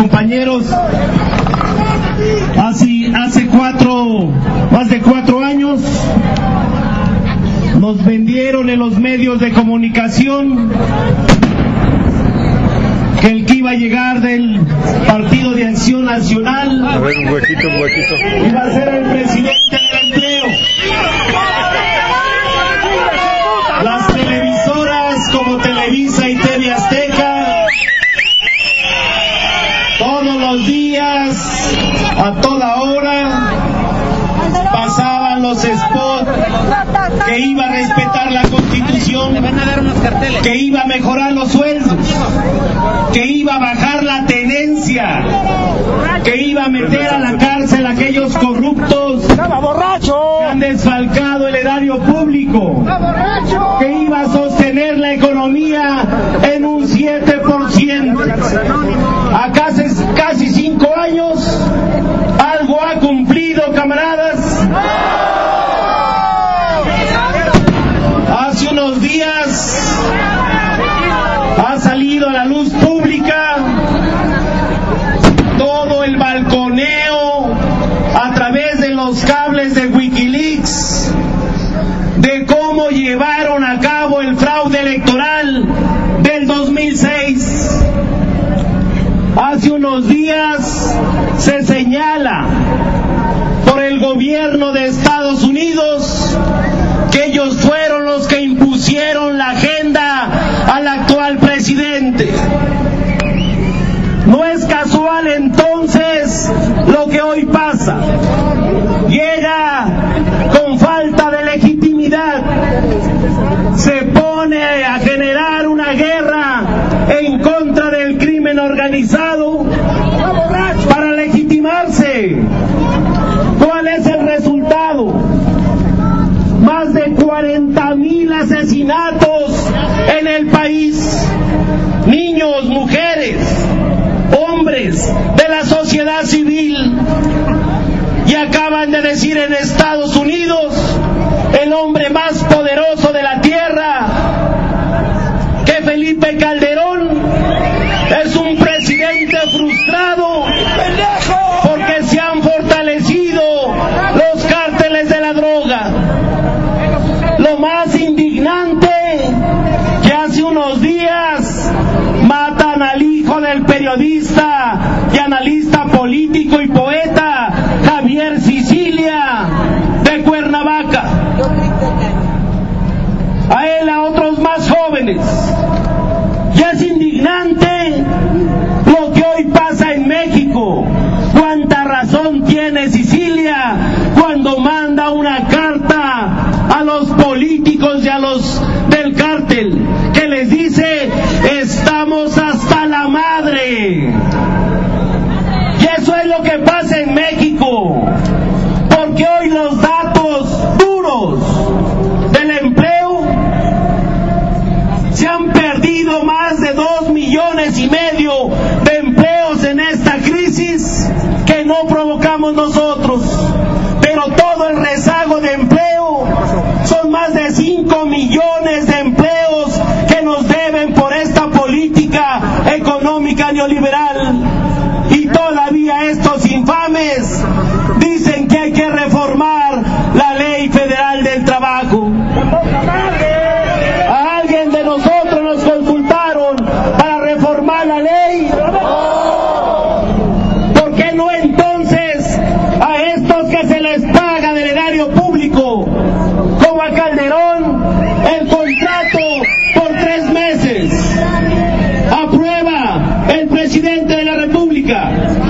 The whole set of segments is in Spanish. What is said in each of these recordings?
compañeros. Así, hace cuatro, más de cuatro años, nos vendieron en los medios de comunicación que el que iba a llegar del Partido de Acción Nacional iba a ser el presidente unos que iba a respetar la constitución, que iba a mejorar los sueldos, que iba a bajar la tenencia, que iba a meter a la Estados Unidos, que ellos fueron los que impusieron la agenda al actual presidente. No es casual entonces lo que hoy pasa. Llega con falta de legitimidad, se pone a generar una guerra en contra del crimen organizado en el país, niños, mujeres, hombres de la sociedad civil. Y acaban de decir en Estados Unidos, el hombre más poderoso de la tierra, que Felipe Calderón es un periodista y analista político y poeta Javier Sicilia de Cuernavaca. A él, a otros más jóvenes. Y es indignante Liga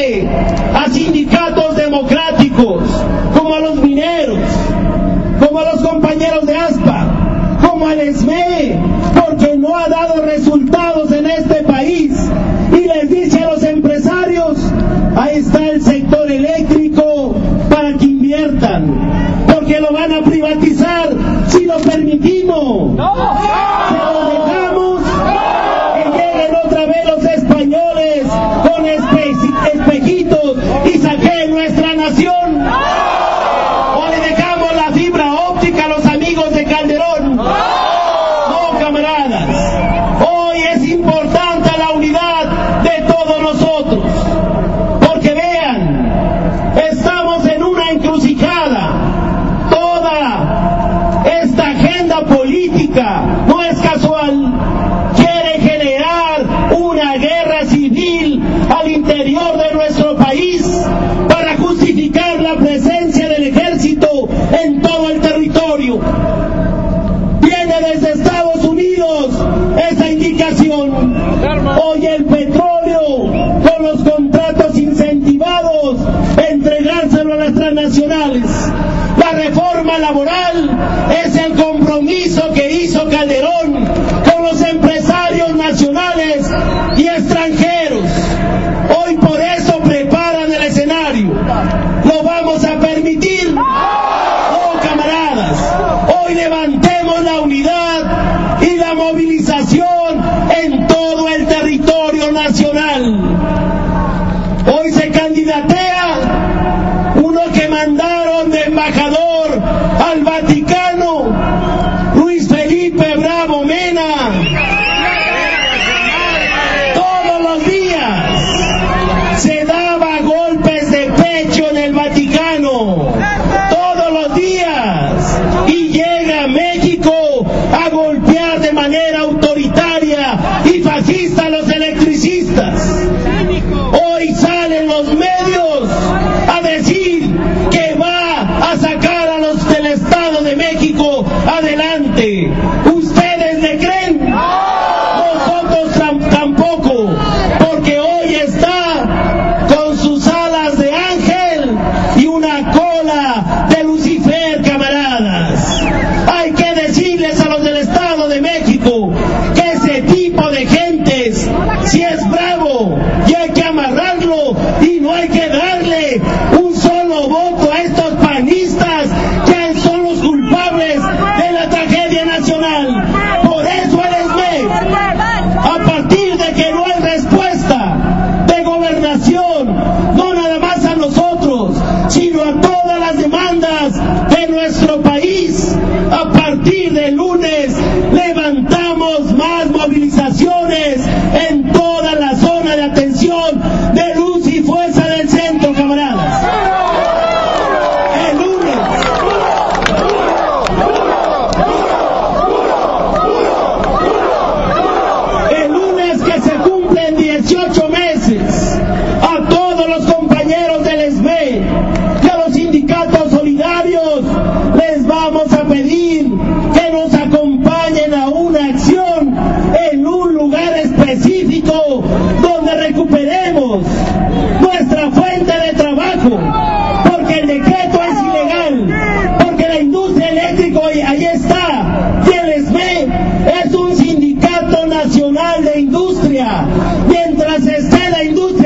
a sindicatos democráticos, como a los mineros, como a los compañeros de ASPA, como al ESME, porque no ha dado resultados en este país. Y les dice a los empresarios, ahí está el sector eléctrico para que inviertan, porque lo van a privatizar si lo permitimos. No. transnacionales. La reforma laboral es el compromiso que hizo Calderón con los empresarios nacionales y extranjeros. Hoy por eso preparan el escenario. ¿Lo vamos a permitir? No, camaradas. Hoy levantemos la unidad y la movilidad se da de México. Mientras esté la industria